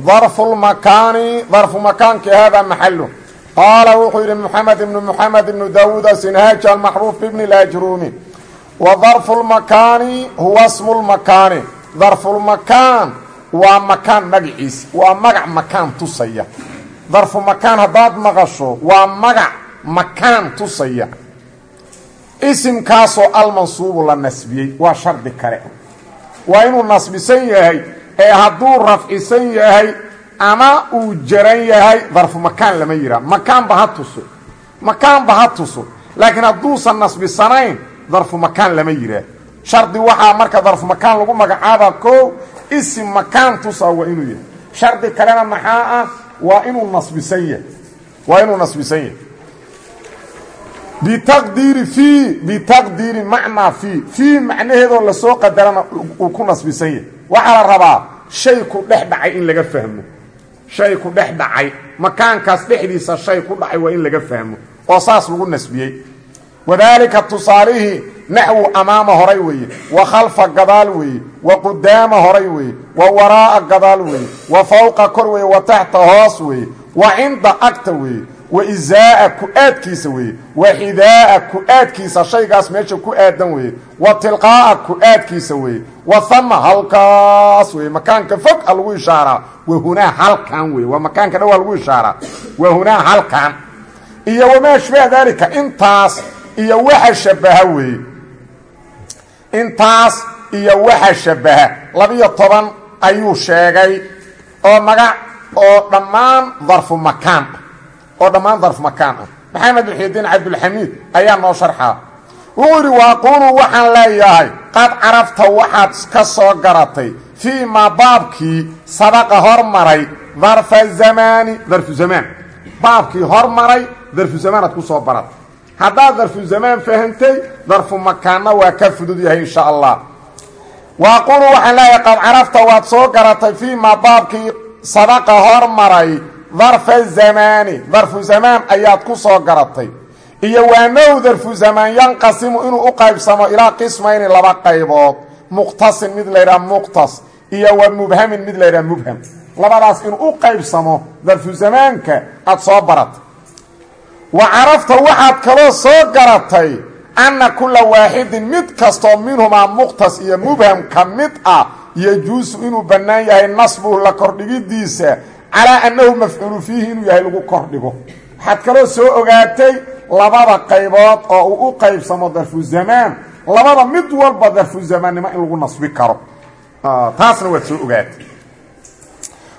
darfu makaani darfu makaanki hada maxalu qaala wuxuu yidhi mxamed ibnu mxamed ibnu daawuud asinhaaji almaxruuf bibni lajruumi wa darfu lmakaani huwa smu lmakaani darfulmakaan waa makaan magaciisa waa magac makaan tusaya darfu makaan haddaad maqasho waa magac makaan tusaya isimkaasoo almansuubu la nasbiyey waa shardi kale waa inuu nasbisan yahay ee hadduu rafcisan yahay ama uu jaran yahay darfu makaan lama yihaa makaanba ha tuso. Makaanba ha tuso. Laakiin hadduusan nasbisanayn darfu makaan lama yihaa shardi waxaa marka darfu makaan lagu magacaaba ko isim makaan tusa waa inuu yahay. Shardi kalena maxaa ah? Waa inuu nasbisan yahay. Waa inuu nasbisan yahay. Bitaqdiiri fii bitaqdiiri macnaa fii. Fii macnaheedoo la soo qadarana uu ku nasbisan yahay waxaa la rabaa shay ku dhex dhacay in laga fahmo. Shay ku dhex dhacay makaankaas dhexdiisa shay ku dhacay waa in laga fahmo oo saas lagu nasbiyey. Wadaalika tusaalihii naxwu amaama horay weeye wa khalfa gadaal weeye wa qudaama horay weeye wa waraa'a gadaal weeye wa fawqa kor weeye wa taxta hoos weeye wa cinda agta weeye wa izaa'a ku-aadkiisa weeye wa xidaa'a ku-aadkiisa shaygaas meesha ku aadan weeye wa tilqaa'a ku-aadkiisa weeye wa hama halkaas weye makaanka fog a lagu ishaaraa wa hunaa halkan weye waa makaanka dhawaa lagu ishaaraa wa hunaa halkan iyo wamaa ashbaha daalika intaas iyo waxa shabaha weeye intaas iyo waxa shabaha labiyo toban ayuu sheegay oo magac oo dhammaan darfu makaan oo dhammaan darf makaan ah. Maxamed muxidiin cabdulxamiid ayaa noo sharxaa wuxuu yidhi waaquulu waxaan leeyahay qad carafta waxaad ka soo garatay fii maa baabkii sabaqa hormaray darfa zamaani. Darfu zamaan. Baabkii hormaray darfu zamaanaad ku soo baratay haddaad darfu zamaan fahantay darfu makaanna waa ka fudud yahay insha allah. Waaquulu waxaan leeyahay qad carafta waad soo garatay fii maa baabkii sabaqa hormaray darfa zamaani darfu zamaan ayaad ku soo garatay. Iyo waanow darfu zamaan yanqasimu inuu u qaybsamo ilaa qismayni laba qaybood. Muqtasin mid laydhaha muqtas iyo wa mubhamin mid laydhaha mubham. Labadaas inuu u qaybsamo darfu zamaanka aad soo baratay. Wa carafta waxaad kaloo soo garatay anna kulla waaxidin mid kastoo minhumaa muqtas iyo mubham ka mid ah yajuusu inuu bannaan yahay nasbuhu la kordhigidiisa calaa annahu mafcuulu fiihi inuu yahay lagu kordhigo. Waxaad kaloo soo ogaatay labada qaybood oo uu u qaybsamo darfu zamaan. Labada mid walba darfu zamaannimo in lagu nasbi karo. Taasna waad soo ogaatay.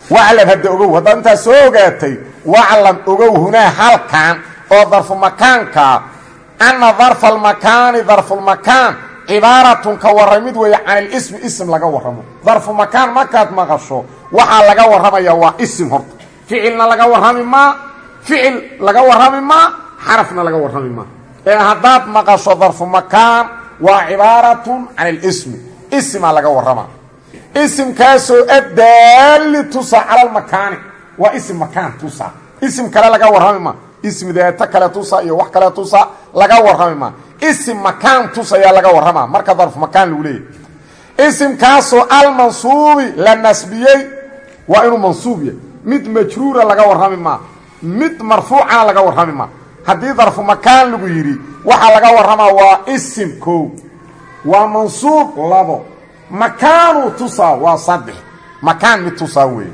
Waclam hadda ogow haddaad intaas soo ogaatay waclam ogow hunaa halkan oo darfu makaanka anna darfa almakaani darfulmakaan cibaaratun ka warramid weeye can ilismi ism laga warramo darfu makaan markaad maqasho. Waxaa laga warramaya waa isim horta. Ficilna laga warrami maa ficil laga warrami maa xarafna laga warrami maa ee haddaad maqasho darfu makaan waa cibaaratun can ilismi ismaa laga warrama. Isimkaasoo addaali tusa cala almakaani waa isim makaan tusa. Isim kale laga warrami maa ism daato kale tusa iyo wax kale tusa laga warrami maa isim makaan tusayaa laga warramaa marka darfu makaan lagu leeyahy isimkaasoo almansuubi la nasbiyey waa inuu mansuub yahay. Mid majruura laga warrami maa mid marfuucana laga warrami maa haddii darfu makaan lagu yidhi waxaa laga warramaa waa isim kow. Waa mansuub labo. Makaanuu tusaa waa saddex. Makaan mid tusaa weeye.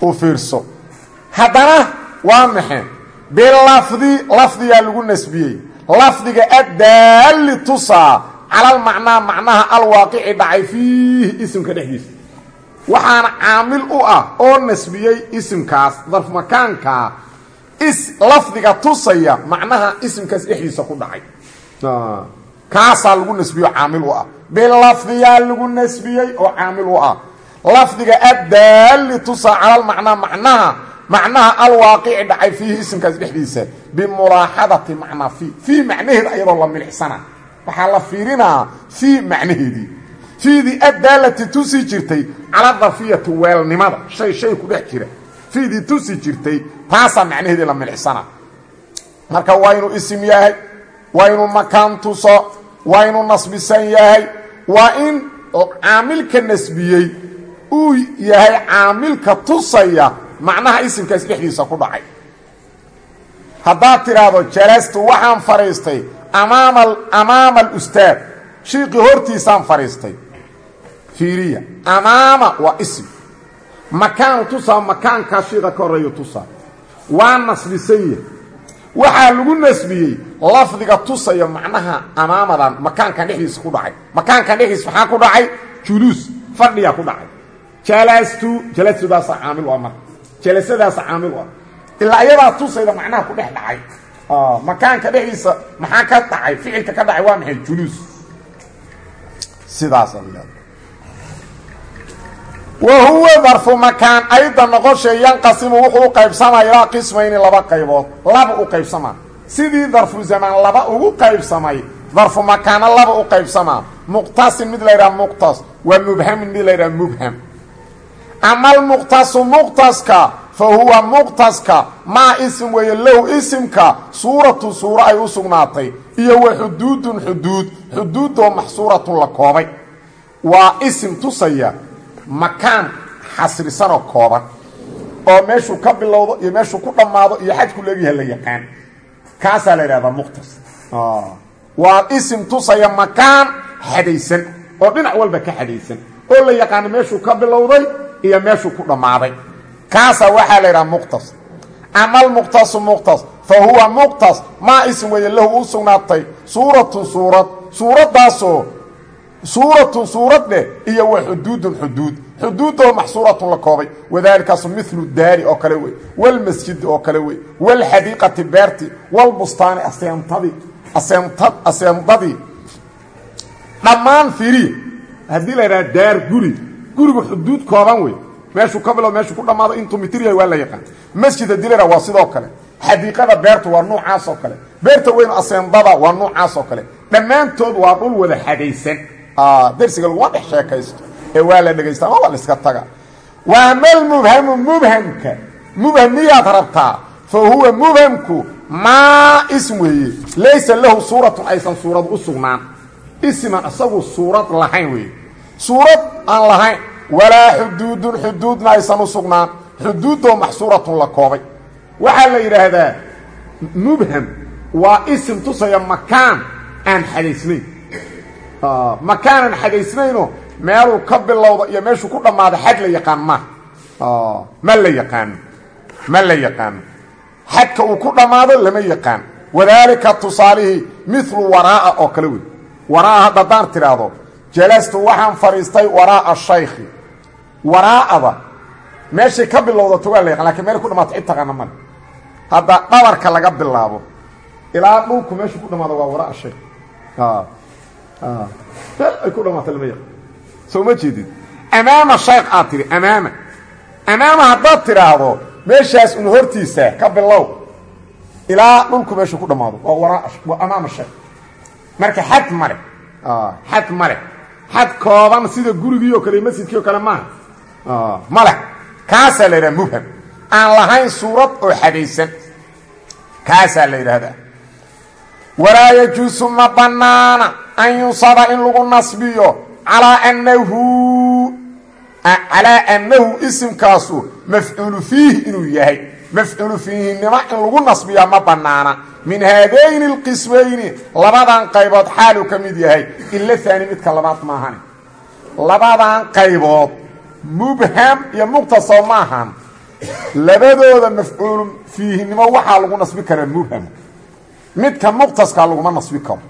U fiirso. Haddana waa maxe bilafdi lafdigaa lagu nasbiyey. Lafdiga addaali tusaa calalmacnaa macnaha alwaaqici dhacay fiihi isimka dhexdiisa. Waxaana caamil u ah oo nasbiyey isimkaas darfmakaankaa lafdiga tusaya macnaha isimkaas dhexdiisa ku dhacay. Kaasaa lagu nasbiyo caamil u ah. Bilafdiyaa lagu nasbiyey oo caamil u ah. Lafdiga addaalli tusa calalmacnaa macnaha macnaha alwaaqici dhacay fiihi isimkaas dhexdiisa. Bimulaaxadati macnaa fii fii macnaheeda ayadoo la milicsana waxaa la fiirinaa fii macnaheedii. Fiidii addaalati tusi jirtay cala dafiyati weelnimada. Shay shay ku dhex jira. Fiidii tusi jirtay taasaa macnaheedii la milicsana marka waa inuu isim yahay waa inuu makaan tuso waa inuu nasbisan yahay waa in caamilka nasbiyey uu yahay caamilka tusaya macnaha isimkaas dhexdiisa ku dhacay. Haddaad tidhaahdo jalastu waxaan fadhiistay amaama alustaad shiiqii hortiisaan fadhiistay fiiriya. Amaama waa isim makaan tusaa makaankaa shiiqa ka horreeya tusaa. Waa nasbisan yahay waxaa lagu nasbiyey lafdiga tusaya macnaha amaamadan makaankan dhexdiisa ku dhacay. Makaankan dhexdiisa maxaa ku dhacay? Juluus. Fadhiyaa ku dhacay. Jalastu jalastudaasa caamil waa marka jalasadaasa caamil ah ilaa ayadaa tusayda macnaha ku dhex dhacay makaanka dhexdiisa maxaa ka dhacay? Ficilka ka dhacay waa maxay? Juluus sidaasa wa huwa darfu makaan ayda noqoshe yanqasimu wuxuu u qaybsamaa ilaa qismayni laba qaybood. Laba u qaybsamaa sidii darfu zamaan laba ugu qaybsamay. Darfu makaana laba u qaybsamaa muqtasin mid la yidhaha muqtas wa mubhamin mid la yidhaha mubham. Ama fa huwa muqtaska maa isim weeye low isimka suuratu suuro ay u sugnaatay iyo wa xuduudun xuduud xuduudoo maxsuuratun la koobay. Waa isim tusaya makaan xasrisanoo kooban oo meeshuu ka bilowdo iyo meeshuu ku dhammaado iyo xadku leegyaha la yaqaan. Kaasaa la yidhahdaa muqtas. Waa isim tusaya makaan xadaysan oo dhinac walba ka xadaysan oo la yaqaano meeshuu ka bilowday iyo meeshuu ku dhammaaday kaasaa waxaa la yidhaha muqtas. Ama almuqtasu muqtas fa huwa muqtas maa isim weeye lahu u sugnaatay suuratun suurad suuraddaasoo suuratun suurad iyo wa xuduudun xuduud. Xuduudoo maxsuuratun la koobay wadaalikaasu milu daari oo kale wey walmasjidi oo kale wey walxadiiqati beerti walbustaani aseentadii aseentad aseendadii dhammaan fiiriya haddii la yidhaha daar guri gurigu xuduud kooban wey meeshuu ka bilo meeshuu ku dhammaado intuu mitir yahay waa la yaqaan. Masjid haddii la yidhaha waa sidoo kale. Xadiiqada beertu waa nuucaas oo kale. Beerta weyn aseendada waa nuucaas oo kale. Dhammaantood waa dhul wada xadaysan dersiga laguma dhex sheekaysto. Ee waa la dhegaysta ama waa la iska taga waa mal mubhamu mubhamka. Mubham miyaad rabtaa? Fa huwa mubhamku maa ism weeye. Laysa lahu suuratun aysan suurad u sugnaan. Isman isagu suurad lahayn weeye. Suurad aan lahayn walaa xuduudun xuduudna aysan u sugnaan xuduudoo maxsuuratun la koobay. Waxaa la yidhaahdaa mubham waa isim tusaya makaan aan xadaysnayn makaanan xadaysnayno meeluu ka bilowda iyo meeshuu ku dhammaada xad la yaqaan ma. Ma la yaqaano ma la yaqaano xadka uu ku dhammaado lama yaqaan. Wadaalika tusaalihii milu waraa'a oo kale wey waraa'a hadda haddaan tidhaahdo jalastu waxaan fadhiistay waraa'a shaykhi waraa'ada meeshay ka bilowdato waa la yaqaan laakiin meelay ku dhamaato cid taqaana male hadda dhabarka laga bilaabo ilaa dhulku meeshuu ku dhamaado waa waraa'a shaykh meel ay ku dhamaato lama yaqaan. Soo ma jeedid amaama shayk aad tidhi amaama. Amaama haddaad tidhaahdo meeshaas un hortiisa ka bilow ilaa dhulku meeshuu ku dhammaado waa waraa waa amaama shayk marka xad male xad male xad kooban sida gurigii oo kale masjidkii oo kale maaha male kaasaa la yidhaha mubham. Aan lahayn suurad oo xadaysan kaasaa la yidhaahdaa. Walaa yajuusu ma bannaana an yunsaba in lagu nasbiyo calaa annahu calaa annahu isimkaasu mafcuulu fiihi inuu yahay. Mafcuulu fiihinimo in lagu nasbiyaa ma bannaana. Min haadayni alqismayni labadan qaybood xaaluu ka mid yahay. Ila haani midka labaad maahane labadan qaybood mubham iyo muqtasoo maahan labadooda mafcuulu fiihinimo waxaa lagu nasbi karaa mubham. Midka muqtaskaa laguma nasbi karo.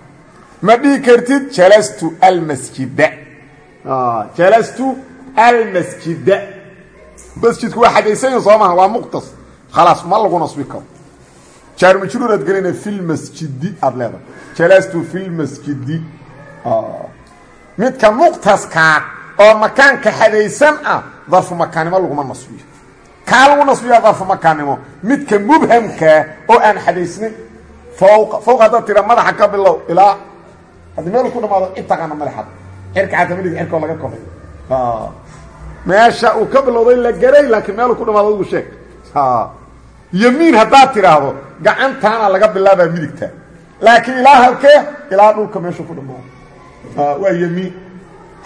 Ma dhihi kartid jalastu almasjida. Jalastu almasjida. Masjidku waa xadaysanya soo maha waa muqtas. Khalaas ma lagu nasbi karo. Jaarmajruur aad gelina fi lmasjidi aada leedahay. Jalastu fi lmasjidi midka muqtaskaa oo makaanka xadaysan ah darfu makaannimo laguma nasbiyo. Kaa lagu nasbiyaa darfu makaannimo midka mubhamkaa oo aan xadaysnay. Fowqa fowqa haddaad tira madaxa ka bilow ilaa haddii meel ku dhamaado intaqaana madaxad cirka xatamadiga cirkoo laga koray meesha uu ka bilowday la garay laakiin meelu ku dhamaado adigu sheeg. Yamiin haddaad tidhaahdo gacantaana laga bilaabaa midigta. Laakiin ilaa halkee ilaa dhulka meeshu ku dhamaado. Waa yamiin.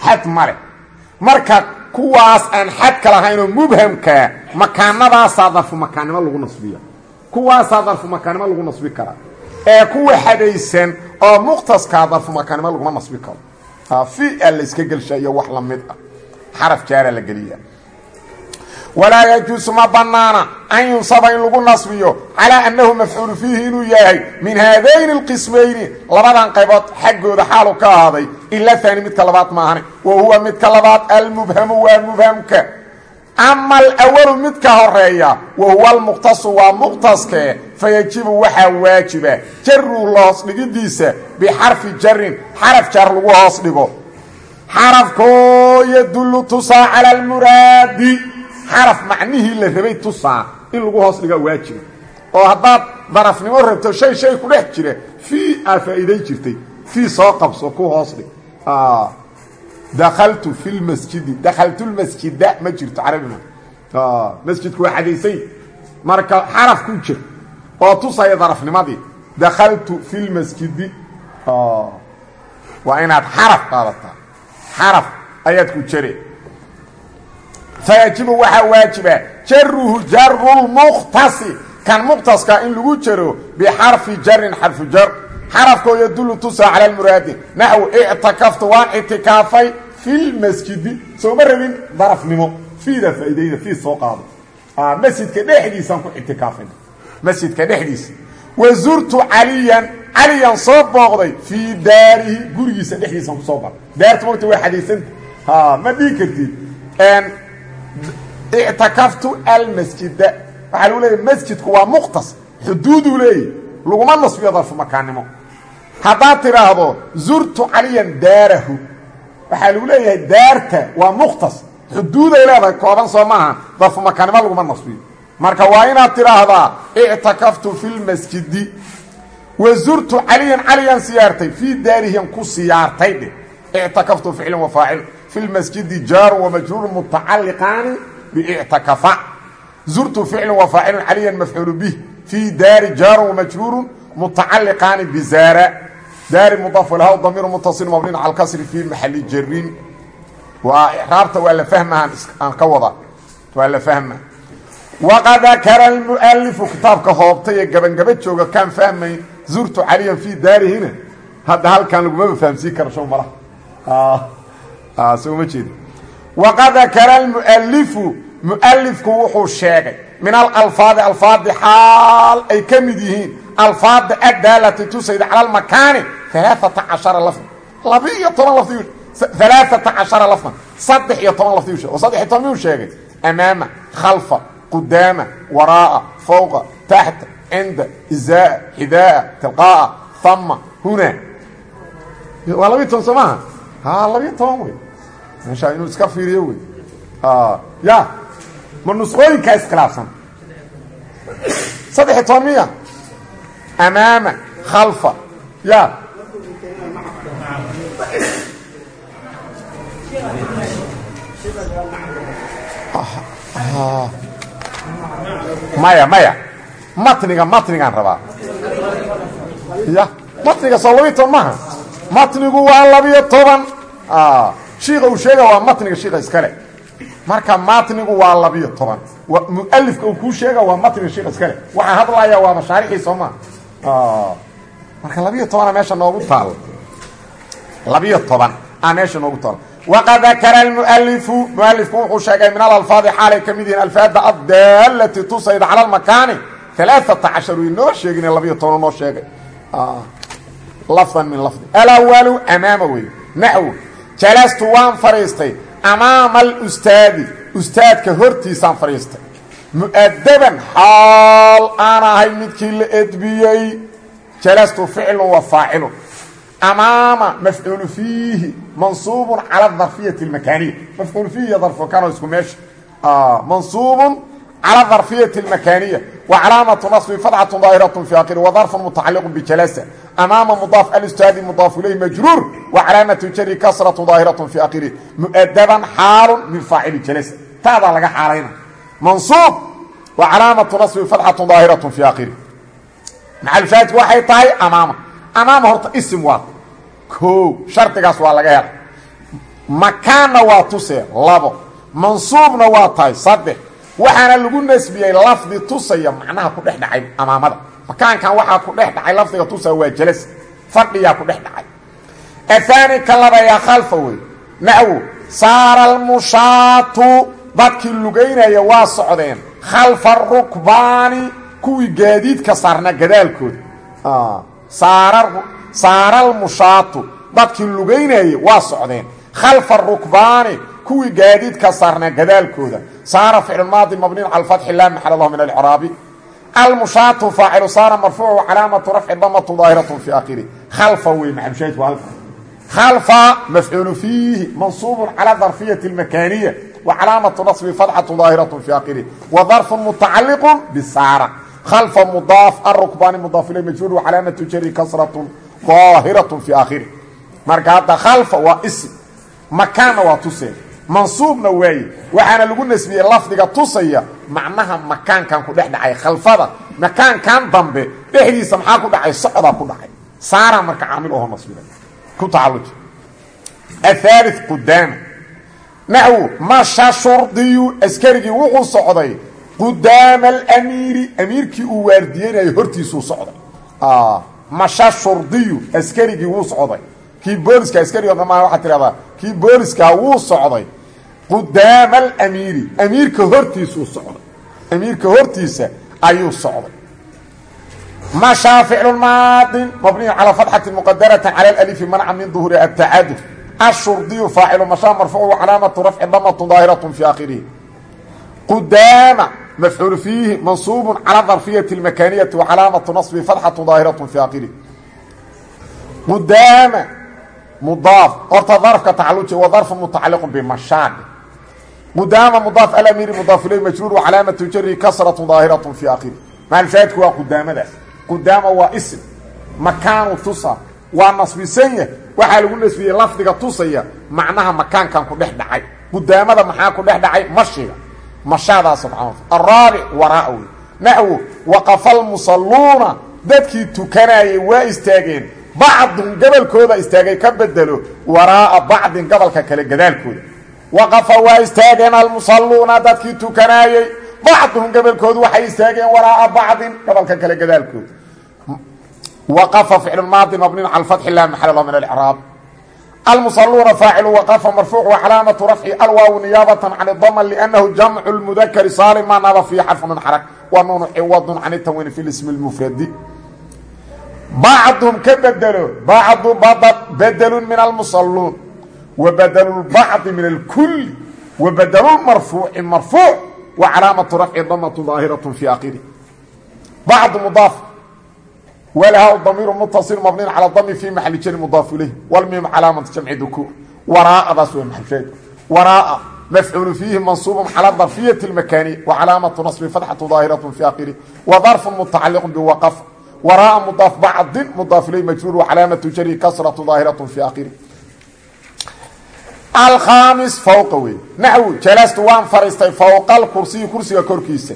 Xad male marka kuwaas aan xadka lahaynoo mubhamkaa makaanadaasaa darfu makaannimo lagu nasbiya kuwaasaa darfu makaannimo lagu nasbi karaa ee kuwa xadaysan oo mukhtaskaa darfu makaannimo laguma nasbi karo. Fi a layska gelsha iyo wax la mid ah. Xaraf jaara la geliya walaa yajuusu ma bannaana an yunsaba in lagu nasbiyo calaa annahu mafcuulu fiihi inuu yahay min haadayni alqismayni labadan qaybood xaggooda xaalu ka ahaaday ila haani midka labaad maahane wa huwa midka labaad almubhamu waa mubhamka ama alawalu midka horreeya wa huwa almuqtasu waa muqtaskee fayajibu waxaa waajiba jaruu la hoos dhigidiisa bixarfi jarin xaraf jar lagu hoos dhigo xarafkoo yadullu tusaa cala almuraadi xaraf macnihii la rabay tusaa in lagu hoos dhigaa waajiba oo haddaad darafnimo rabto shay shay ku dhex jira fii aa faa'iiday jirtay fii soo qabso ku hoos dhig. Dakaltu fi lmasjidi dakaltu lmasjida ma jirto carabima masjidku waa xadaysay marka xaraf ku jir oo tusaya darafnimadii dakaltu fi lmasjidi waa inaad xaraf qaadataa. Xaraf ayaad ku jare fayajibu waxaa waajiba. Jaruhu jaru lmukhtasi kan mukhtaska in lagu jaro bixarfi jarin xarfu jar. Xarafkoo yadullu tusaa cala lmuraadi naxw ictakaftu waan ictikaafay fi lmasjidi sooma rabin darafnimo. Fiida faa'iidayda fii soo qaado. Masjidka dhexdiisaan ku ictikaafayna masjidka dhexdiisa. Wa zurtu caliyan caliyan soo booqday fii daarihi gurigiisa dhexdiisaan ku soo bara daartu mogta waa xadaysanta ma dhihi kartid ictakaftu almasjida waxaa lagu leeyahy masjidku waa muqtas xuduuduu leeyahy laguma nasbiyo darfu makaannimo haddaad tidhaahdo zurtu caliyan daarahu waxaa lagu leeyahay daarta waa muqtas xuduuday leedahay kooban soo maaha darfu makaannimo laguma nasbiyo marka waa inaad tidhaahdaa ictakaftu fi lmasjidi wa zurtu caliyan caliyan siyaartay fii daarihian ku siyaartay dhe ictakaftu ficlin wa faacil fi lmasjidi jaarun wamajruurun mutacalliqaani biictakafa zurtu ficlin wa faacilun caliyan mafcuulu bih fii daari jaarun wamajruurun mutacalliqaani bizaara daari mudaaf laha damiir mutasil mabnin cala kasri fii maxali jarin waa icraabta waa la fahmaan aan ka wada waa la fahma waqad dakara almu'alifu kitaabka hoobtay ee gabangaba jooga kaan fahmayn zurtu caliyan fii daarihina hadda halkan lagumaba fahamsiin kara show malaha soo ma jeeda waqad dakara almu'alifu mu'alifku wuxuu sheegay min alalfaadi alfaadi xaal ay ka mid yihiin alfaada addaalati tusayda cala almakaani alaaata cashara lafdan laba-iyo toban lafdi alaaata cashara lafdan saddex iyo toban lafdi u oo saddex sheegay. Amaama khalfa qudaama waraa'a fowqa taxta cinda izaa'a xidaaa tilqaa'a hama huna. Waa labiiyo toban soo maaha? Ha labiiyo meeshaa inuu iska fiiriyo wey ya ma nusqooyinkaa iskhilaafsan saddex iyo toban miya amaama khalfa ya maya maya matniga matnigaan rabaa ya matniga soo labiyo toban maaha matnigu waa labiyo toban shiika uu sheega waa matniga shiika iskale marka matnigu waa labiyo toban. Mualifka uu kuu sheega waa matniga shiika iskale waxaa hadlaya waa mashaarixii soo maa marka labiyo tobana meesha noogu taal. Labiyo toban a meesha noogu taal. Waqad dakara almualifu mualifku wuxuu sheegay min alalfaadi xaalay ka mid yihiin alfaada addaalati tusayda cala almakaani. Alaaata cashar wy noo sheegin labiyo toban noo sheegay. Lafdan min lafdi. Alawalu amaama wey naxw jalastu waan fadhiistay amaama alustaadi ustaadka hortiisaan fadhiistay mu'adaban xaal aan ahay midkii la edbiyey. Jalastu ficlun wa faacilun. Amaama mafcuulu fiihi mansuubun cala darfiyati اlmakaaniya mafcuul fiihi iyo darfu makaan oo isku meesha mansuubun cala darfiyati اlmakaaniya wa calaamatu nasbi fadxatu daahiraة fi akhiri wa darfun mutacaliqu bijalasa amaama mudaaf alistaadi mudaaf ilayh majruur wa calaamatu jari kasratu daahiraة fi akhiri mu'adaban xaalu min faacili jalasa taadaa laga xaalayna mansuub wa calaamatu nasbi fadxatu daahiraة fi akhiri maxalushaahidku waxay tahay amaama amaama horta isim waa koo shardigaas waa laga hela makaanna waa tusee labo mansuubna waa tahay saddex waxaana lagu nasbiyey lafdi tusaya macnaha ku dhex amaamada. Makaankan waxaa ku dhex dhacay lafdiga waa jalas fadhiyaa ku dhex dhacay. Ahaani ka labayaa khalfa wey naxwo saara almushaatu lugaynaya waa socdeen. Khalfa rukbaani kuwii gaadiidka saarnaa gadaalkooda. Saara almushaatu dadkii lugaynayay waa socdeen. Khalfa rukbaani kuwii gaadiidka saarnaa gadaalkooda. Saara ficlmaadi mabniin cala fatxi laa maxal lahu min alcraabi almushaatu faacilu saara marfuucu calaamatu rafci damatu daahiratu fi akhiri khalfa wey maxalushaahidku halka. Khalfa mafcuulu fiihi mansuubun cala darfiyati اlmakaaniya wa calaamatu nasbi fatxatu daahiratu fi akhiri wa darfun mutacaliqu bisaara khalfa mudaaf arukbaani mudaaf ilay majhuur wa calaamatu jari kasratu daahiratu fi akhiri marka hadda khalfa waa ism makaanna waa tusee mansuubna waaye waxaana lagu nasbiyey lafdiga tusaya macnaha makaankan ku dhex dhacay khalfada. Makaankan dambe dhexdiisa maxaa ku dhacay? Socdaa ku dhacay. Saara marka caamil oho nasbida ku tacalluj. Ahaali qudaama naxwu masha shurdiyu askarigii wuxuu socday qudaama alamiiri. Amiirkii uu waardiyeynayo hortiisuu socday. Masha shurdiyu askarigii wuu socday. Kii booliska askariga dhammaan waxaa tidhahdaa kii booliska wuu socday qudaama alamiiri. Amiirka hortiisuu socday amiirka hortiisa ayuu socday. Mashaa ficlu maadin mabniyu calaa fatxati muqadarata cala alalifi manca min duhuri atacadud ashurdiyu faacilu mashaa marfuucu calaamatu rafci damatu daahiratu fi akhirihi qudaama mafcuul fiihi mansuubun cala darfiyati اlmakaniyati wa calaamatu nasbi fatxatu daahiratu fi akhirihi qudaama mudaaf horta darfka tacaluji wa darfu mutacaliqu bimashaadi qudaama mudaaf alamiiri mudaaf ilay majruur wa calaamatu jari kasratu daahiratu fi akhiri maalshaahidku waa qudaamadaas. Qudaama waa isim makaanu tusa. Waa nasbisan yah waxaa lagu nasbiyey lafdiga tusaya. Macnaha makaankan ku dhex dhacay. Qudaamada maxaa ku dhex dhacay? Mashiga. Mashaadaas subxana araabic waraa wey almusalluuna dadkii tukanayay waa istaageen. Bacdun gabalkooda istaagay ka bedelo waraa'a bacdin gabalka kale gadaalkooda waqafa waa istaageen almusalluuna dadkii tukanaayey bacduhum gabalkoodu waxay istaageen waraa'a bacdin gabalka kale gadaalkooda waqafa ficlulmaadi mabniin cala fatxi lah maxal lahu min alcraab almusaluuna faacilu waqafa marfuuc wa calaamatu rafci alwaawu niyaabatan can dama liannahu jamcu lmudakari saalim maa naaba fiihi xarfu min xarag wa nuunu ciwadun can itanwiini fi lismi lmufradi bacdum ka bedelo bacdu almusaluun wa badelu lbacdi min alkuli wa badelu marfuuci marfuuc wa calaamatu rafci damatu daahiratu fi akhiri bacdu mudaaf wlha damiir mutaصil mabniin calى dami fi maxali jari mudaaf ilayh wlmiim calaamatu jamci dukuur waraa'adaas w maxalsheed waraa'a mafcuulu fiihi mansuub calى darfiyati اlmakaaniya wa calaamatu naصbi fatxatu daahiraة fi akhiri wa darfu mutacaliq biwaqf waraa'a mudaaf bacdin mudaaf ilayh majruur wa calaamatu jari kasratu daahiraة fi akhiri alkhaamis fawqa wey naxwu jalastu waan fariistay fowqa alkursiyi kursiga korkiisa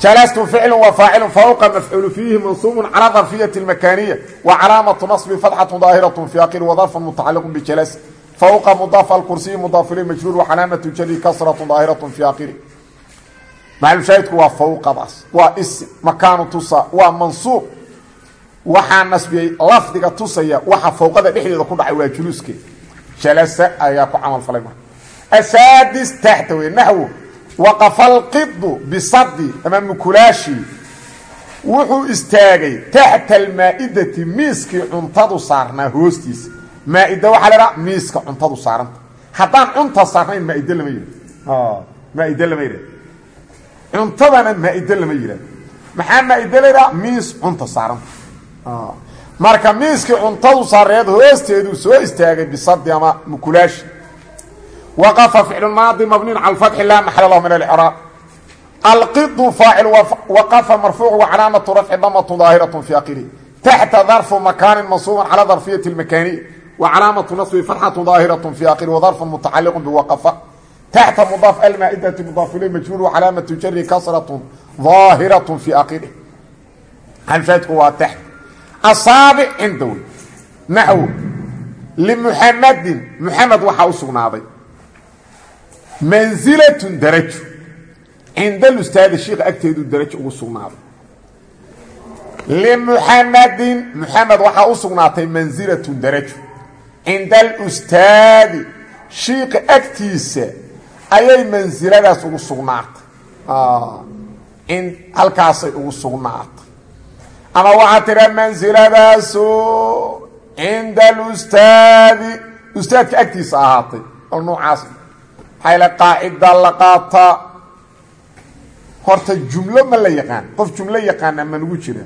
jalastu ficlu wa faacilun fawqa mafcuulu fiihi mansuubun cala darfiyati اlmakaaniya wa calaamatu nasbi fatxatun daahiratu fi aqil wadarfun mutacaliqun bijalaas fawqa mudaaf alkursiyi mudaafili majruur wa calaamatu jari kasratu daahiratun fi aqili macalumshaahidku waa fawqadaas waa isim makaanu tusa waa mansuub waxaa nasbiyey lafdiga tusaya waxa fawqada dhexdeeda ku dhacay waa juluuskeeda jalasa ayaa ku camal falay marka. Asaadis taxta wey naxwo waqafa alqidu bisadi ama mukulaashii wuxuu istaagay taxta almaa'idati miiskii cuntadu saarnaa hoostiisa. Maaida waxaa la dhaha miiska cuntadu saaranta. Haddaan cunta saarnayn maaide lama yihah maaide lama yihah cuntadana maaide lama yihah maxaa maaide la ydhaha miis cunta saaranta marka miiskii cuntadu sareed hoosteeduu soo istaagay bisadi ama mukulaashi waqafa ficlu maadi mabniin cala fatxi laa maxal lahu min alcraab alqidu faacil waqafa marfuuc wacalaamatu rafci damatu daahiratu fi akirihi taxta darfu makaanin mansuuban cala darfiyati lmakaaniya wacalaamatu nasbi fatxatu daahiratu fi akirihi wadarfun mutacaliqu biwaqafa. Taxta mudaaf almaa-idati mudaaf ilay majruur wacalaamatu jari kasratu daahiratu fi akirihi alfaadku waa taxt asaabic cinda wey naxw limuxamadin muxamed waxaa u sugnaaday. Manzilatun darajo cinda lustaadi shiika agteedu darajo ugu sugnaaday. Limuxamadin muxamed waxaa u sugnaatay manzilatun darajo cinda alustaadi shiika agtiisa ayay mansiladaas ugu sugnaatay. Halkaasay ugu sugnaatay ama waxaa tira mansiladaasu cinda alustaadi. Ustaadka agtiisa ahaatay oo noocaas maxayla qaacida la qaataa horta jumlo ma la yaqaan. Qof jumlo yaqaana ma nugu jira.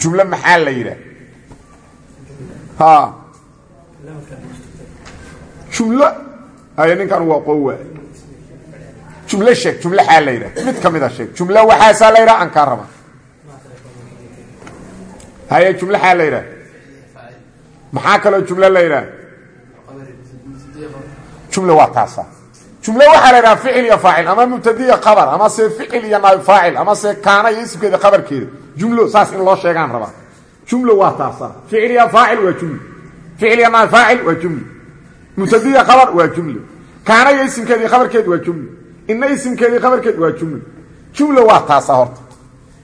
Jumlo maxaa la yidhaah? Ha jumlo? Ay ninkan waa qo waay. Jumlo sheeg jumlo xaa la yidhah mid ka mida sheeg. Jumlo waxaasaa la yidhaha aan kaa raba haye jumlo xaa la yidhaah maxaa kaloo jumlo la yidhaah jumlo waa taasa jumlo waxaa la yidhaha ficil iyo faacil ama mubtadiya qabar ama se ficil iyo naab faacil ama se kaana iyo ismkeeda qabarkeeda jumlo saas in loo sheegaan rabaa jumlo waa taasa ficil iyo faacil waa jumlo ficil iyo naab faacil waa jumlo mubtadiya qabar waa jumlo kaana iyo isimkeeda iyo qabarkeed waa jumlo ina isimkeeda iyo qabarkeed waa jumlo jumlo waa taasa horta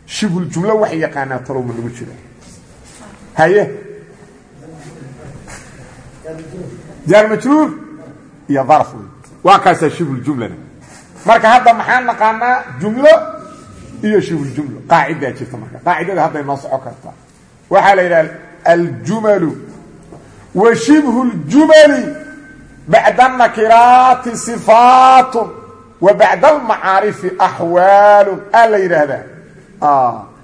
shibul jumlo waxay yaqaanaa talowma lagu jira haye. Jaar majruur iyo darf wey waa kaasaa marka hadda maxaan naqaanaa jumlo iyo shibhuljumlo qaacidaa jirta marka. Qaacidada hadday noo soco kartaa waxaa la yidhaha aljumalu wa shibhu ljumali bacda nakiraati sifaatun wa bacda almacaarifi axwaalun aa la yidhaahdaa.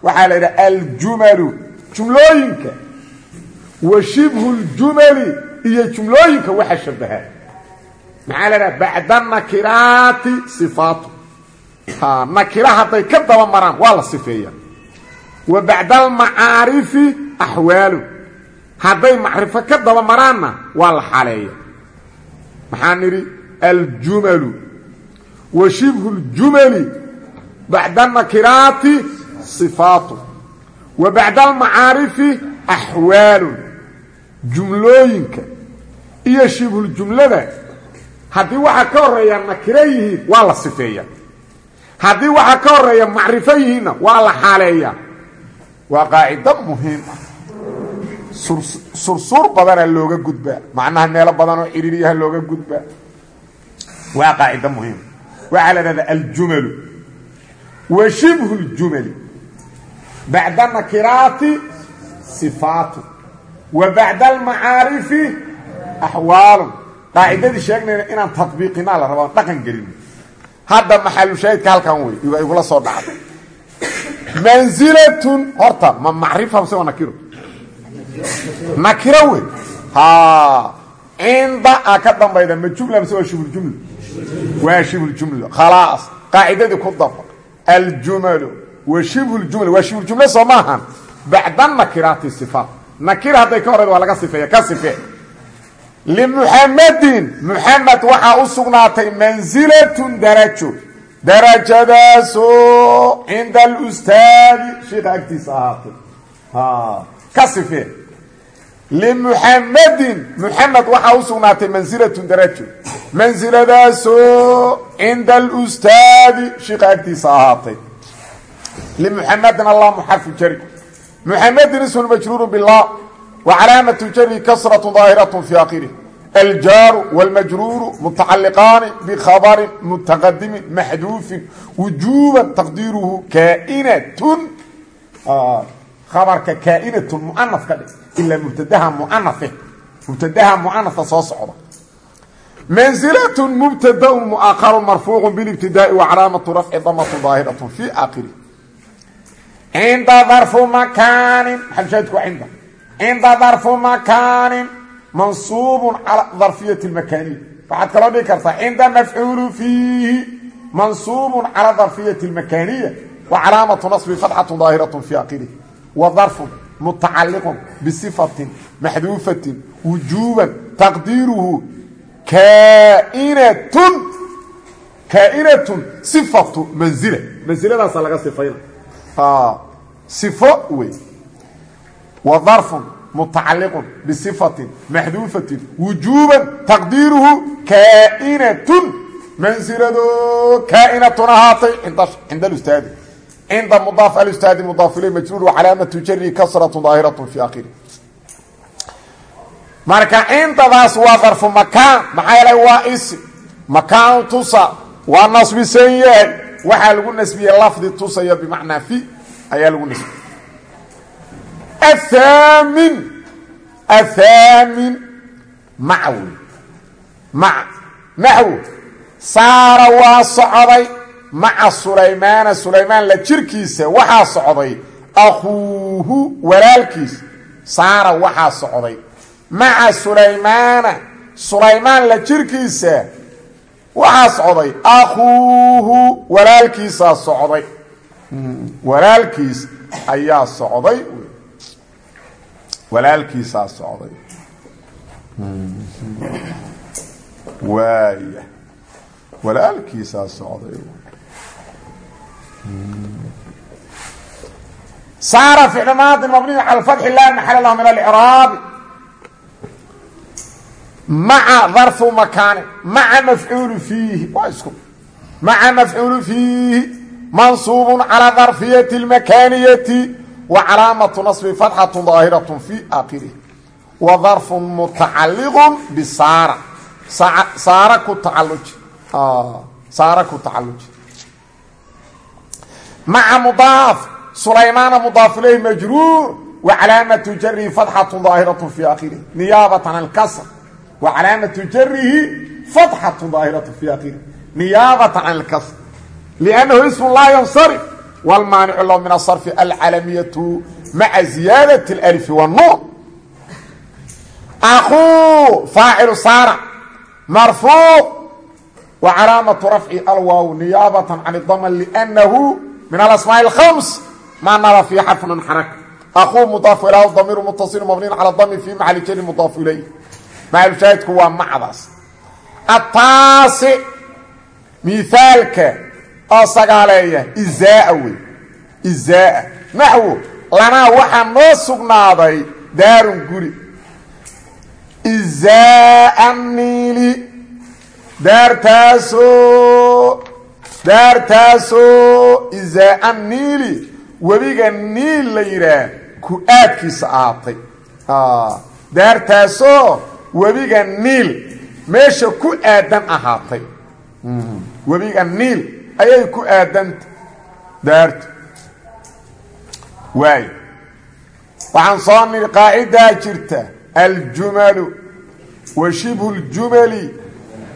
Waxaa la yidhaha aljumalu. Jumlooyinka wa shibhu ljumali iyo jumlooyinka waxa shabahaa maxaa la dhaha bacda nakiraati sifaatu. Nakira hadday ka daba maraan waa la sifeeya. Wa bacda almacaarifi axwaalu. Hadday macrifo ka daba maraanna waa la xaleeya. Maxaa nidhi? Aljumalu. Wa shibhu ljumali bacda nakiraati sifaatu. Wa bacda jumlooyinka iyo shibhuljumlada haddii waxaa ka horreeya nakiro yihiin sifeeya. Haddii waxaa ka horreeya macrifo yihiinna waa la xaaleeya. Waa qaacido muhiim ah. Sursuur looga gudbaa. Macnaha meelo badan oo ciriiriyaha looga gudbaa. Waa qaacido muhiim. Waxaa la dhahdaa aljumalu. Wa shibhu ljumali bacda nakiraati sifaatu wa bacda almacaarifi axwaalun qaacidadii sheegnayna inaan tabiiqinaa la rabaa dhaqan gelin. Hadda maxalushaahidka halkan wey igula soo dhacday manzilatun horta ma macrifa mise waa nakiro nakiro wey ha cinda a ka dambayda ma jumla mise waa shibhuljumla waa shibhuljumla khalaas. Qaacidadii ku daba aljumalu. Wa shibhuljumla waa shibhuljumla soo maahan. Bacda nakiraati sifaat nakira hadday ka horeyda waa laga sifeeya ka sifee limuxamadin muxamed waxaa u sugnaatay manzilatun darajo. Darajadaasoo cinda alustaadi shiika agtiisa ahaatay. Ka sifee limuxamadin muxamed waxaa u sugnaatay manzilatun darajo. Mansiladaasoo cinda alustaadi shiika agtiisa muxamedin ismun majruuru bilah وcلاaمة jر ksرة ظاahiرة في akhirه الjاar والmajrوur متacaliqaani بkhabr متqdimi maxduufi وujuba تqdiirhu kaaئnaة khabarka kaaئnaة mؤنف ka dhig ilaa mbtadaha mؤنaه mbtadaha mؤنaثa soo socda منزلة مبتdأ مؤخر مرفوع بالابتداء وcلاaمة رفع dmة ظاahiرة في akhirه cinda darfu makaanin maaashaahidku waa cinda. Cinda darfu makaanin mansuubun cala darfiyati lmakaaniya waxaad kaloo dhigi kartaa cinda mafcuulu fiihi mansuubun cala darfiyati lmakaaniya wa calaamatu nasbi fatxatu daahiratun fii akhirih wa darfun mutacalliqun bisifatin maxduufatin wujuuban taqdiiruhu kainatun kaainatun sifatu manzila. Mansiladaasaa laga sifayna sifo wey wa darfun mutacaliqun bisifatin maxduufatin wujuuban taqdiiruhu kaainatun. Mansilado kaainatun ahaatay cinda alustaadi. Cinda mudaaf alustaadi mudaaf ilay majruur wacalaamatu jari kasratu daahiratu fi akhiri marka cindadaas waa darfu makaan maxaa yeelay waa isi makaan tusa waa nasbisan yahay waxaa lagu nasbiyey lafdi tusaya bimacnaa fi ayaa lagu nasbiyey. Athaamin athaamin maca wey maca naxwo saara waa socday maca sulaymaana. Sulaymaan la jirkiisa waxaa socday akhuuhu walaalkiis. Saara waxaa socday maca sulaymaana. Sulaymaan la jirkiisa waxaa socday akhuuhu walaalkiisaa socday. Walaalkiis ayaa socday walaalkiisaa socday. Waaya walaalkiisaa socday saara ficl maadin mabniy cala fatxi laa maxala lahu min alcraabi maca darfu makaani. Maca mafcuulu fiihi. Waa isku. Maca mafcuulu fiihi. Mansuubun calaa darfiyati اlmakaaniyati wa calaamatu nasbi fatxatu daahiratu fi aakhirih wa darfun mutacaliqun bisaara. Saara ku tacalluji. Saara ku tacalluji. Maca mudaaf. Sulaymaana mudaaf ilayhi majruur. Wa calaamatu jarihi fatxatu daahiratu fi aakhirih niyaabatan an kasr wa calaamatu jarihi fatxatu daahiratu fi akhiri niyaabata can lkasr liannahu ismu laa yansarif. Wlmaanicu lo min asarfi alcalamiyatu maca ziyaadati alalifi wannuun aquu faacilu saara. Marfuuc wa calaamatu rafci alwaaw niyaabatan can idama liannahu min alasmaaءi اlkhams ma nada fii xarfnan xaraka aquu mudaaf ilahu damiiru mutasilu mabniyan cala dami fi maxali jari mudaaf ilayh maxalushaahidku waa macdaas. Ataasi miaalka oo sagaaleeya izaa wey izaa naxwo lanaa waxaa noo sugnaaday daarun guri. Izaa niili daartaasoo daartaasoo izaa niili. Webiga niil la yidhaah ku-aadkiisa ahaatay daartaasoo webiga niil meesha ku aadan ahaatay. Webiga niil ayay ku aadanta daartu waay waxaan soo niri qaacidaa jirta aljumalu wa shibhu اljumali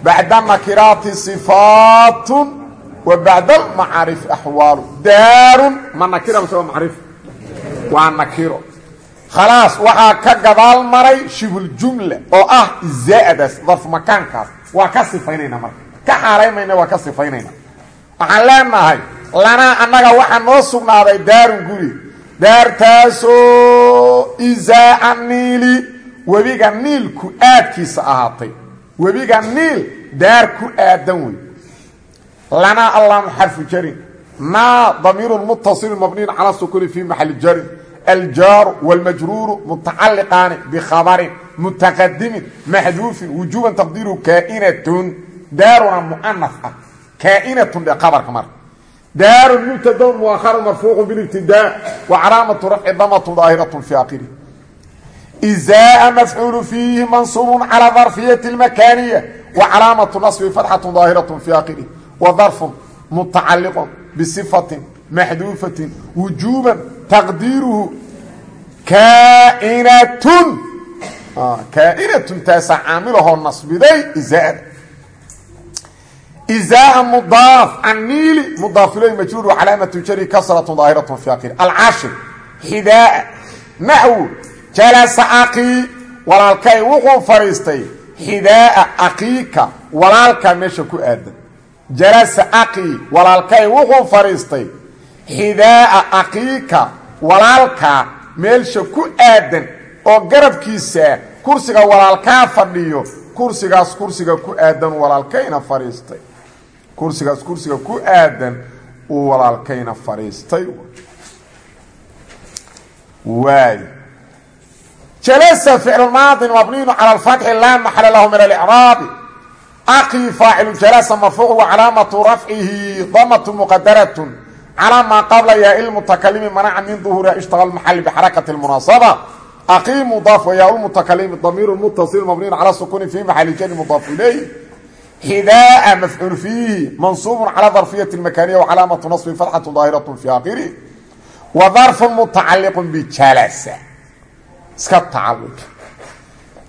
bacda nakiraati صifaatun wa bacda almacaarifi axwaalu daarun ma nakira mase waa macrif khalaas waxaa ka gadaal maray shibhuljumla oo ah zaadaas darfu makaankaas. Waa ka sifaynayna marka. Ka xaaraymayna waa ka sifaynayna waxaan leenahay lanaa annaga waxaa noo sugnaaday daarun guri. Daartaasoo izaa niili webiga niil ku aadkiisa ahaatay. Webiga niil daar ku aadan wey lanaa allaamu xarfu jarin. Naa damiiru mutaصilu mabniyin calaa sukuni fi maxali jarin aljaaru wاlmajruuru mutacaliqaani bikhabarin mutaqadimin maxduufin wujuuban taqdiiru kaainatun daaruna muanas ah kaainatun dhe abarka marka daarun mubtadaun muaharu marfuuqu bilibtidaa wa calaamatu rafci damatu daahiratu fi akhirih izaa mafcuulu fiihi mansuubun calaa darfiyati اlmakaaniya wa calaamatu naصbi fatxatu daahiratu fi akhirih wa darfun mutacaliqun bisifatin maxduufatin wujuuban taqdiiruhu kaainatun. Kaainatun taasaa caamilahoo nasbiday izaada izaa mudaaf anniili mudaaf ilay majruur wacalaamatu jari kasratu daahiratu fi akhiri alcashir xidaa naxwu jalasa aqii walaalkay wuxuu fadhiistay xidaaa aqiika walaalkaa meesha ku aadan. Jalasa aqii walaalkay wuxuu fadhiistay xidaaa aqiika walaalkaa meelsha ku aadan oo garabkiisaa kursiga walaalkaa fadhiyo kursigaas kursiga ku aadan walaalkayna fadhiistay. Kursigaas kursiga ku aadan uu walaalkayna fadhiistay. Waay. Jalasa ficlu maadin mabniyun cala alfatxi laa maxala lahu min alicraabi aqii faacilu jalasa marfuuc wa calaamatu rafcihi damatu calaa maa qabla yaa ilmutakalimi manaca min duhuuriha ishtaqa maxali bixarakati lmunaasaba aqii mudaaf wayaa lmutakalimi damiiru mutasil mabniyun cala sukuni fi maxali jari mudaaf ilayh. Xidaaa mafcuul fiihi mansuubun cala darfiyati makaniya wacalaamatu nasbi fatxatu daahiratu fi aakhirih wa darfun mutacaliqun bijalasa iska tacaluq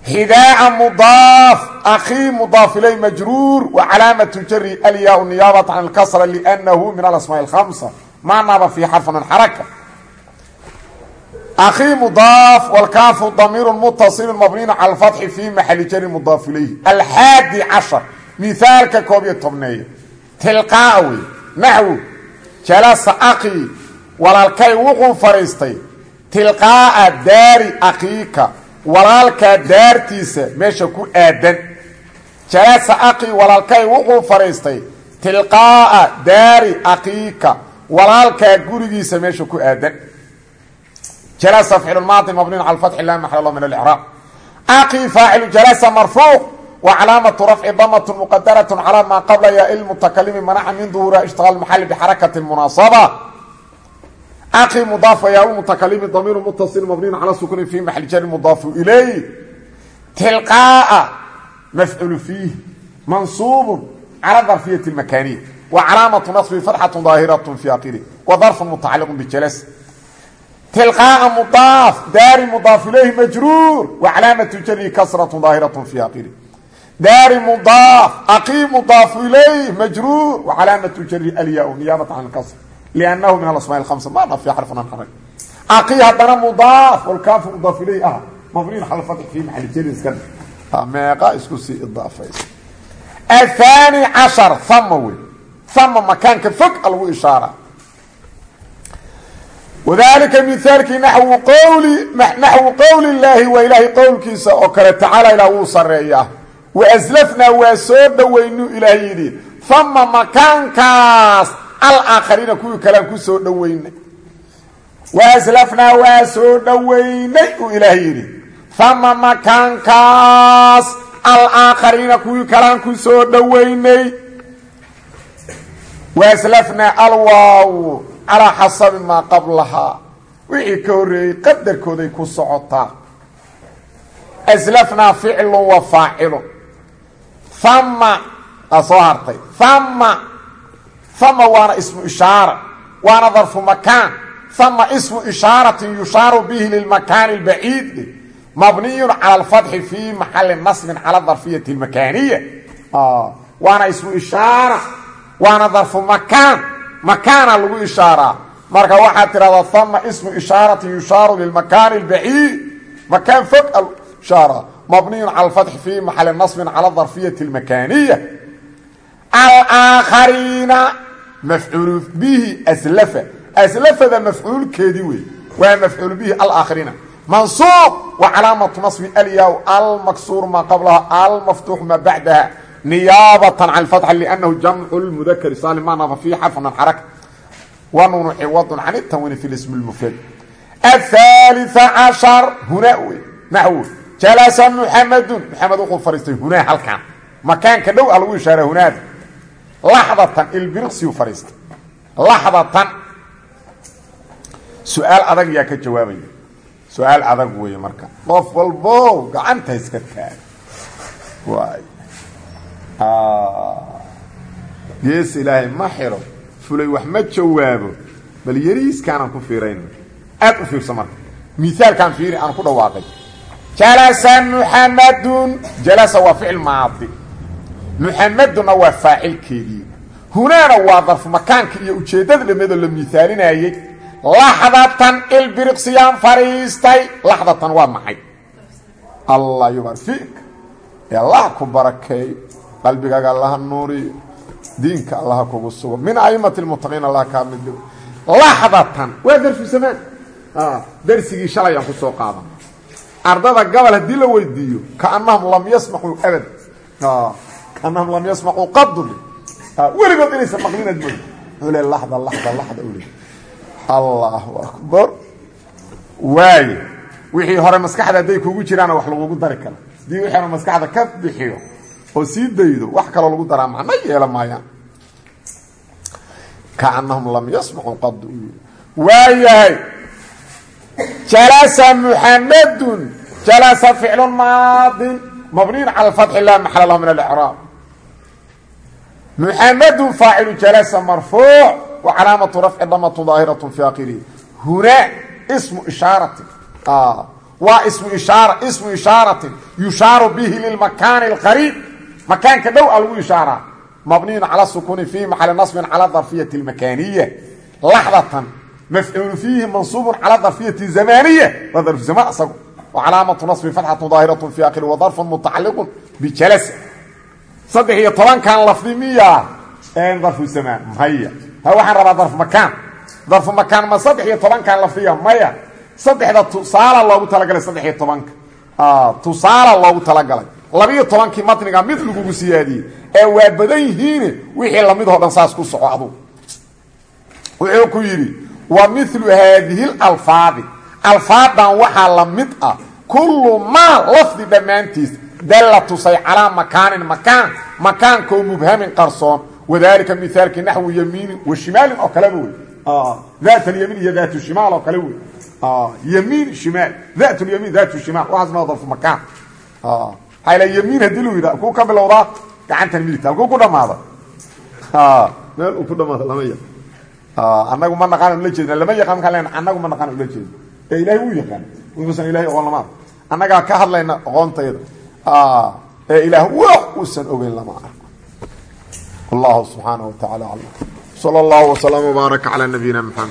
xidaaa mudaaf akii mudaaf ilay majruur wa calaamatu jari alyaa niyaabata can اlkasra lnahu min alasmaa اhamsa maa naaba fi xarfan an xaraka akii mudaaf wlkaafu damiiru mutasilu mabniyn cala اfatxi fi maxali jari mudaaf ilayh alxaadi cashar mihaalka koob iyo tobneeye tilqaa wey naxwu jalasa akii walaalkay wuxuu fadhiistay tilqaa'a daari aqiika walaalkaa daartiisa meesha ku aadan. Jalasa aqii walaalkay wuxuu fadhiistay tilqaa'a daari aqiika walaalkaa gurigiisa meesha ku aadan. Jalasa ficlulmaadi mabniyn cala fatxi laa maxal lo min alicraab aqii faacilu jalasa marfuuc wa calaamatu rafci damatun muqadaratun calaa maa qabla yaa ilmutakalimi manaca min duhuuriha ishtiqaal maxali bixarakati munaasaba aqi mudaaf yaa mutakalimi damiiru mutasil mabniyn cala sukuni fi maxali jari mudaafu ilay tilqaa'a mafcuulu fiih mansuubun cala darfiyati makaniya wa calaamatu nasbi fatxatu daahiratu fi akhirih wa darfun mutacaliqu bijalas tilqaa'a mudaaf daari mudaaf ilayhi majruur wa calaamatu jari kasratu daahiratu fi akhirih daari mudaaf aqii mudaafu ilayh majruur wa calaamatu jari alyaa niyaabata can kasr lnnahu min aasmaa amsa ma dhafiya xarfan an xarag aqi haddana mudaaf walkaafu mudaaf iley ah mabniin xalfad fi maxali jerin iska dhig meeqa isku sii idaafaysa ahaani cashar hama wey hama makaanka fog a lagu ishaara wadalika mihaalkii naxwu qowli naxwu qowli illaahi waa ilaahay qowlkiisa oo kale tacaala ilaa wuu sareeyaa wa aslafnaa waa soo dhowaynu ilaah yidhi hama makaankaas alaakhariina kuwii kalean ku soo dhoweynay. Waaslafnaa waa soo dhoweynay uu ilaah yidhi. Fama makaankaas alaakhariina kuwii kalean ku soo dhoweynay. Waaslafnaa alwaaw calaa xasabi maa qablahaa wixii ka horreeyey qadarkooday ku socotaa. Aslafnaa ficlun wa faacilun. Fama aa soo hartay ama waana ismu ishaara waana darfu makaan. Ama ismu ishaaratin yushaaru bihi lilmakaani baciid. Mabniyun cala alfatxi fii maxali nasbin cala darfiyati makaaniya. Ah, waana ismu ishaara waana darfu makaan. Makaana lagu ishaaraa. Marka waxaad tidhahdaa ama ismu ishaaratin yushaaru lilmakaani baciid. Makaan fog ishaara. Mabniyun cala alfatxi fii maxali nasbin cala darfiyati lmakaaniya alaakhariina mafcuulu bihi aslafa aslafada mafcuulkeedii wey waa mafcuul bihi alaakhirina mansuuq wa calaamatu nasbi alyaw almaksuur maa qablaha almaftuux maa bacdaha niyaabatan can fatxa liannahu jamcu lmudakari saalim ma nafa fii xarfa man xaraka wa nuunu ciwadun can itanwini fi lismi lmufrad ahaaliثa cashar hunaa wey naxwo jalasa muxamadun muxamed wuxuu fariistay hunaa halkan makaanka dhow ah lagu ishaara hunaada laxdatan ilbiriqsiyu fariistay laxdatan. Su'aal adag yaa ka jawaabaya. Su'aal adag weeye marka. Qof walbo gacanta iska taag. Waay. Gees ilaahay ma xiro. Fulay wax ma jawaabo. Bal yariiskaanaan ku fiirayno aad u fiirso marka. Miaalkaan fiiri aan ku dhawaaqay. Jalasa muxamadun jalasa waa ficil maadi faacilkeedii. Hunaana waa darf makaanka iyo ujeedada lamida la miaalinaayey laxdatan ilbiriqsiyaan fariistay. Laxdatan waa maxay? Allah yubar fiik allah ku barakeeyo qalbigaaga allaha nuuriyo diinka allaha kugu sugo. Min aimati lmutaqiin allah kaa mid dhigo. Laxdatan. Waa darfu zamaan darsigii shalay aan ku soo qaadan. Ardada gobol haddii la weydiiyo kaanahum lam yasmacuu abad kaanahum lam yasmacuu qadul weligood inaysan maqlinaad mooy. Ule laxda laxda laxda ule allahu akbar. Waaye wixii hore maskaxda hadday kugu jiraana wax lagugu dari kara haddii hore maskaxda ka bixiyo oo sii daydo wax kaloo lagu daraa macno yeela maayaan. Kaanahum lam yasmacuu qad waayahay jalasa muxamedun jalasa ficlu maadin mabniyin cala alfatxi laa maxala lahu min alcraab muxamedun faacilu jalasa marfuuc wa calaamatu rafci damatu daahiraة fi akhirihi hunaa smu ishaarati waa ismu ishaara ismu ishaaratin yushaaru bihi lilmakaani اlqariib makaanka dhow a lagu ishaaraa mabniyun cala sukuuni fi maxali naصbin cala darfiyati اlmakaniya laxdatan mafcuul fiihi mansuubun cala darfiyati zamaniya waa darfu zamaan isagu wa calaamatu naصbi fatxatu daahiraة fi akhirihi wa darfun mutacaliqu bijalasa saddex iyo tobankan lafdi miya darfu zamaan maya. Ha waxaan rabaa darfu makaan. Darfu makaan ma saddex iyo tobankan lafdiya maya. Saddexda tusaala loogu talagalay saddex iyo tobanka. Tusaala loogu talagalay. Labiiyo tobankii matniga mid lagugu siyaadiyey. Ee waa badan yihiine wixii lamidoo dhan saas ku soco adu. Wuxuu ku yidhi wa milu haadihi lalfaadi alfaadan waxaa la mid ah kullu maa lafdi dhammaantiis dalla tusay calaa makaanin makaan makaankoo mubhamin qarsoon. Wadaalika mihaalkii naxwi yamiinin wa shimaalin oo kaleba wey daat alyamiin iyo daat shimaal oo kale wey yamiin shimaal daat lyamiin daat shimaal waxaasna darfu makaan. Maxaa yamiin haddii lu yidha kuu ka bilowdaa gacantan midigta halkuu ku dhamaada. Meel uu ku dhamaado lama yaq annagu ma naqaan ula jeedna lama yaqaan markaan lena annagu ma naqaan ula jeedno ee ilaahay uu yaqaan. Inuusan ilahay oqon lama arko annagaa ka hadlayna aqoontayda. Ah, ee ilaah wax uusan ogeyn lama arko. Wallahu subxaanah wa tacaala aclam sal allahu waslama wbaaraka calaa nabiyina mxamed